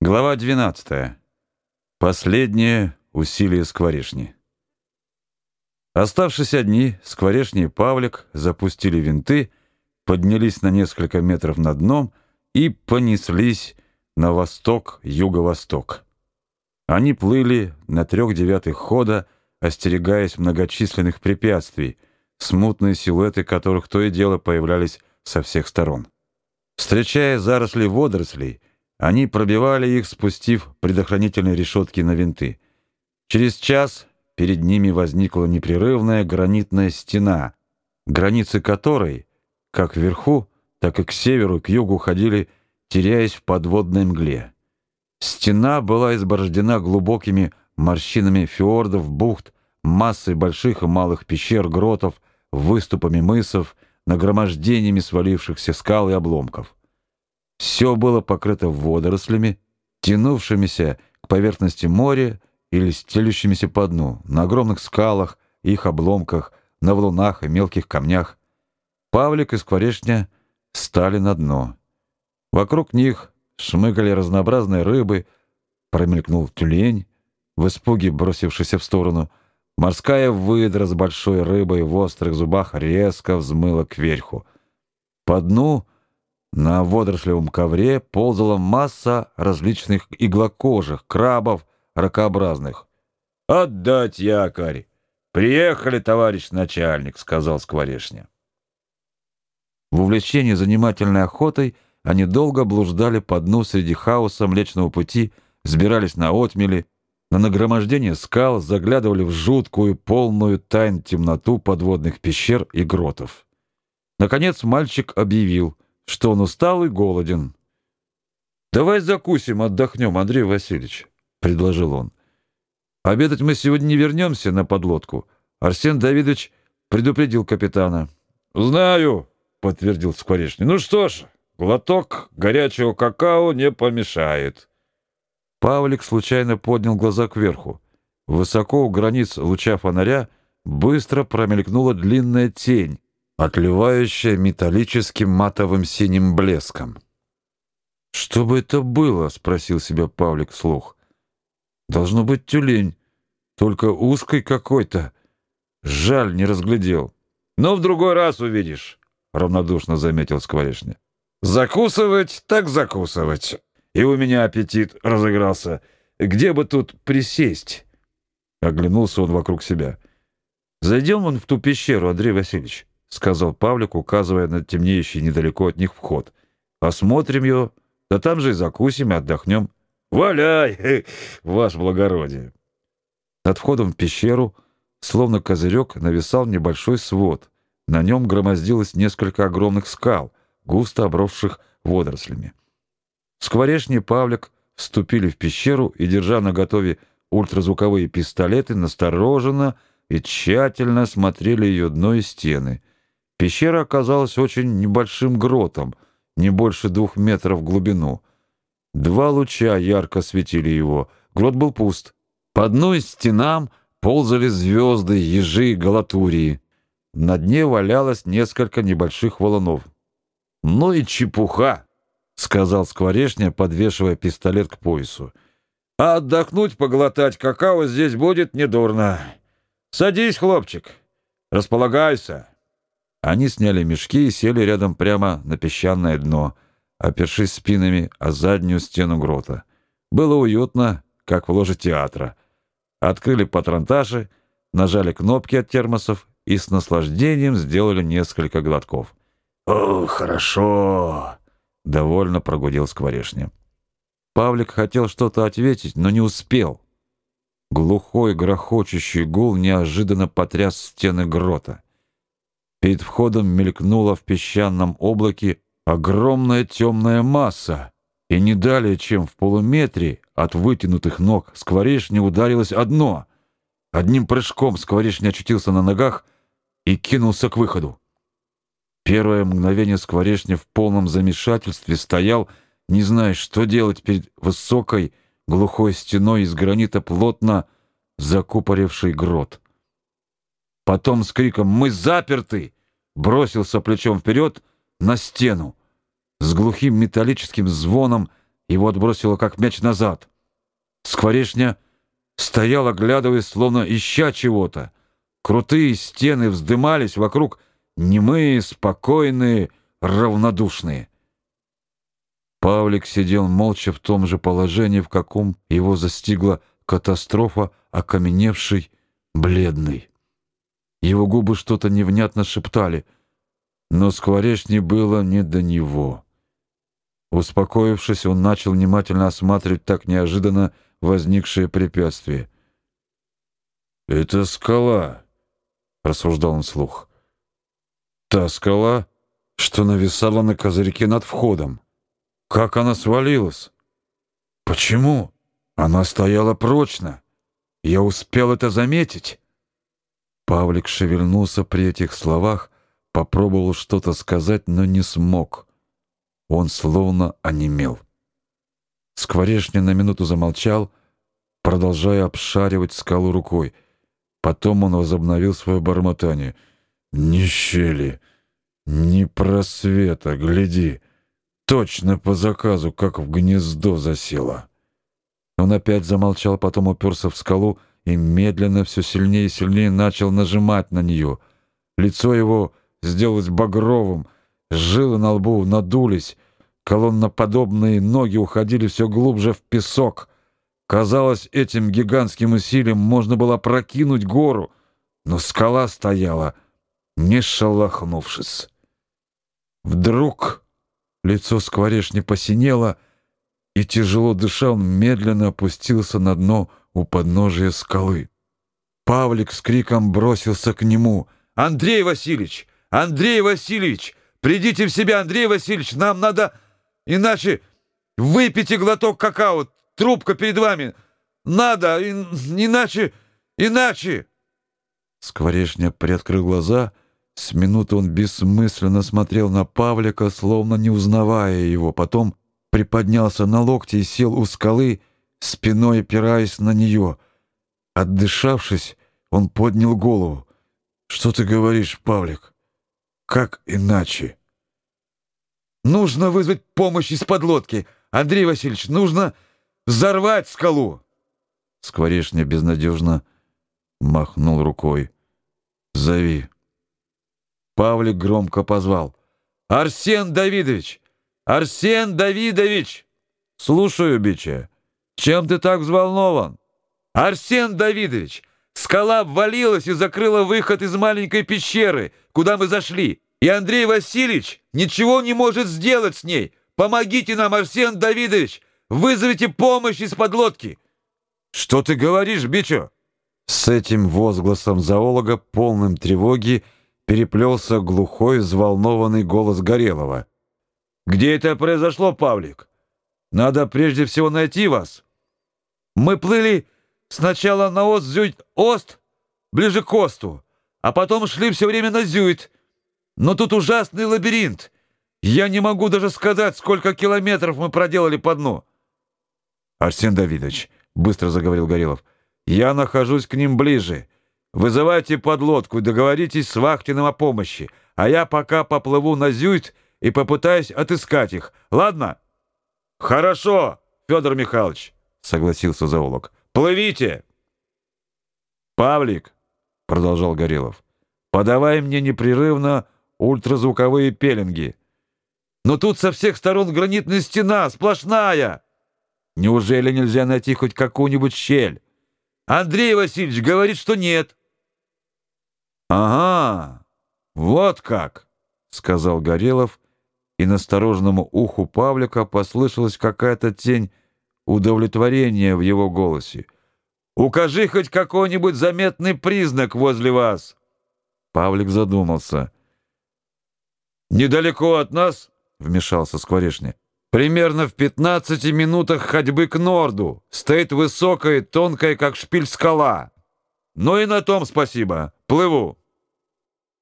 Глава 12. Последнее усилие скворечни. Оставшись одни, скворечни и Павлик запустили винты, поднялись на несколько метров над дном и понеслись на восток-юго-восток. Они плыли на трех девятых хода, остерегаясь многочисленных препятствий, смутные силуэты которых то и дело появлялись со всех сторон. Встречая заросли водорослей, они пробивали их, спустив предохранительные решетки на винты. Через час перед ними возникла непрерывная гранитная стена, границы которой, как вверху, так и к северу, к югу ходили, теряясь в подводной мгле. Стена была изборождена глубокими морщинами фьордов, бухт, массой больших и малых пещер, гротов, выступами мысов, нагромождениями свалившихся скал и обломков. Все было покрыто водорослями, тянувшимися к поверхности моря или стелющимися по дну, на огромных скалах, их обломках, на валунах и мелких камнях. Павлик и Скворечня стали на дно. Вокруг них шмыгали разнообразные рыбы, промелькнул тюлень, в испуге бросившийся в сторону. Морская выдра с большой рыбой в острых зубах резко взмыла кверху. По дну на водорослевом ковре ползала масса различных иглокожих, крабов, ракообразных. «Отдать якорь! Приехали, товарищ начальник!» — сказал Скворечня. В увлечении занимательной охотой они долго блуждали по дну среди хаоса Млечного Пути, сбирались на отмели, на нагромождение скал, заглядывали в жуткую, полную тайн темноту подводных пещер и гротов. Наконец мальчик объявил — что он устал и голоден. «Давай закусим, отдохнем, Андрей Васильевич», — предложил он. «Обедать мы сегодня не вернемся на подлодку. Арсен Давидович предупредил капитана». «Знаю», — подтвердил Скворечный. «Ну что ж, глоток горячего какао не помешает». Павлик случайно поднял глаза кверху. Высоко у границ луча фонаря быстро промелькнула длинная тень, отливающая металлическим матовым синим блеском. «Что бы это было?» — спросил себя Павлик вслух. «Должно быть тюлень, только узкий какой-то. Жаль, не разглядел». «Ну, в другой раз увидишь», — равнодушно заметил Скворечня. «Закусывать так закусывать. И у меня аппетит разыгрался. Где бы тут присесть?» Оглянулся он вокруг себя. «Зайдем он в ту пещеру, Андрей Васильевич». — сказал Павлик, указывая на темнеющий недалеко от них вход. «Посмотрим его, да там же и закусим, и отдохнем». «Валяй, ваше благородие!» Над входом в пещеру, словно козырек, нависал небольшой свод. На нем громоздилось несколько огромных скал, густо обросших водорослями. Скворечный Павлик вступили в пещеру и, держа наготове ультразвуковые пистолеты, настороженно и тщательно смотрели ее дно и стены — Пещера оказалась очень небольшим гротом, не больше двух метров в глубину. Два луча ярко светили его. Грот был пуст. По одной стенам ползали звезды, ежи, галатурии. На дне валялось несколько небольших валунов. «Ну и чепуха!» — сказал Скворечня, подвешивая пистолет к поясу. «А отдохнуть, поглотать какао здесь будет недурно. Садись, хлопчик, располагайся». Они сняли мешки и сели рядом прямо на песчаное дно, опершись спинами о заднюю стену грота. Было уютно, как в ложе театра. Открыли патронташи, нажали кнопки от термосов и с наслаждением сделали несколько глотков. «О, хорошо!» — довольно прогудел Скворечня. Павлик хотел что-то ответить, но не успел. Глухой грохочущий гул неожиданно потряс стены грота. Перед входом мелькнула в песчаном облаке огромная темная масса, и не далее, чем в полуметре от вытянутых ног скворечни ударилось одно. Одним прыжком скворечня очутился на ногах и кинулся к выходу. Первое мгновение скворечня в полном замешательстве стоял, не зная, что делать перед высокой глухой стеной из гранита плотно закупоривший грот. Потом с криком «Мы заперты!» бросился плечом вперед на стену. С глухим металлическим звоном его отбросило как мяч назад. Скворечня стоял, оглядываясь, словно ища чего-то. Крутые стены вздымались вокруг, немые, спокойные, равнодушные. Павлик сидел молча в том же положении, в каком его застигла катастрофа, окаменевший, бледный. Его губы что-то невнятно шептали, но скворечни было не до него. Успокоившись, он начал внимательно осматривать так неожиданно возникшее препятствие. «Это скала», — рассуждал он вслух. «Та скала, что нависала на козырьке над входом. Как она свалилась? Почему? Она стояла прочно. Я успел это заметить». Павлик шевельнулся при этих словах, попробовал что-то сказать, но не смог. Он словно онемел. Скворечня на минуту замолчал, продолжая обшаривать скалу рукой. Потом он возобновил свое бормотание. «Ни щели, ни просвета, гляди, точно по заказу, как в гнездо засела». Он опять замолчал, потом уперся в скалу и медленно, все сильнее и сильнее начал нажимать на нее. Лицо его сделалось багровым, жилы на лбу надулись, колонноподобные ноги уходили все глубже в песок. Казалось, этим гигантским усилием можно было прокинуть гору, но скала стояла, не шелохнувшись. Вдруг лицо скворечни посинело, и, тяжело дыша, он медленно опустился на дно у подножия скалы. Павлик с криком бросился к нему. «Андрей Васильевич! Андрей Васильевич! Придите в себя, Андрей Васильевич! Нам надо... Иначе выпейте глоток какао, трубка перед вами! Надо, иначе... Иначе...» Скворечня приоткрыл глаза. С минуты он бессмысленно смотрел на Павлика, словно не узнавая его. Потом приподнялся на локти и сел у скалы, спиной опираясь на нее. Отдышавшись, он поднял голову. «Что ты говоришь, Павлик? Как иначе?» «Нужно вызвать помощь из-под лодки. Андрей Васильевич, нужно взорвать скалу!» Скворечня безнадежно махнул рукой. «Зови». Павлик громко позвал. «Арсен Давидович! Арсен Давидович!» «Слушаю, бича». Чем ты так взволнован? Арсен Давидович, скала обвалилась и закрыла выход из маленькой пещеры, куда мы зашли. И Андрей Васильевич ничего не может сделать с ней. Помогите нам, Арсен Давидович. Вызовите помощь из-под лодки. Что ты говоришь, Бичо? С этим возгласом зоолога, полным тревоги, переплелся глухой, взволнованный голос Горелого. «Где это произошло, Павлик? Надо прежде всего найти вас». Мы плыли сначала на Ост-Зюйт-Ост, ближе к Осту, а потом шли все время на Зюйт. Но тут ужасный лабиринт. Я не могу даже сказать, сколько километров мы проделали по дну. Арсен Давидович, быстро заговорил Горелов, я нахожусь к ним ближе. Вызывайте подлодку договоритесь с Вахтиным о помощи, а я пока поплыву на Зюйт и попытаюсь отыскать их. Ладно? Хорошо, Федор Михайлович согласился зоолог. Плывите. Павлик, продолжал Горелов. Подавай мне непрерывно ультразвуковые пеленги. Но тут со всех сторон гранитная стена, сплошная. Неужели нельзя найти хоть какую-нибудь щель? Андрей Васильевич говорит, что нет. Ага. Вот как, сказал Горелов, и настороженному уху Павлика послышалась какая-то тень удовлетворения в его голосе. «Укажи хоть какой-нибудь заметный признак возле вас!» Павлик задумался. «Недалеко от нас?» — вмешался Скворечный. «Примерно в пятнадцати минутах ходьбы к норду. Стоит высокая, тонкая, как шпиль скала. Ну и на том спасибо. Плыву».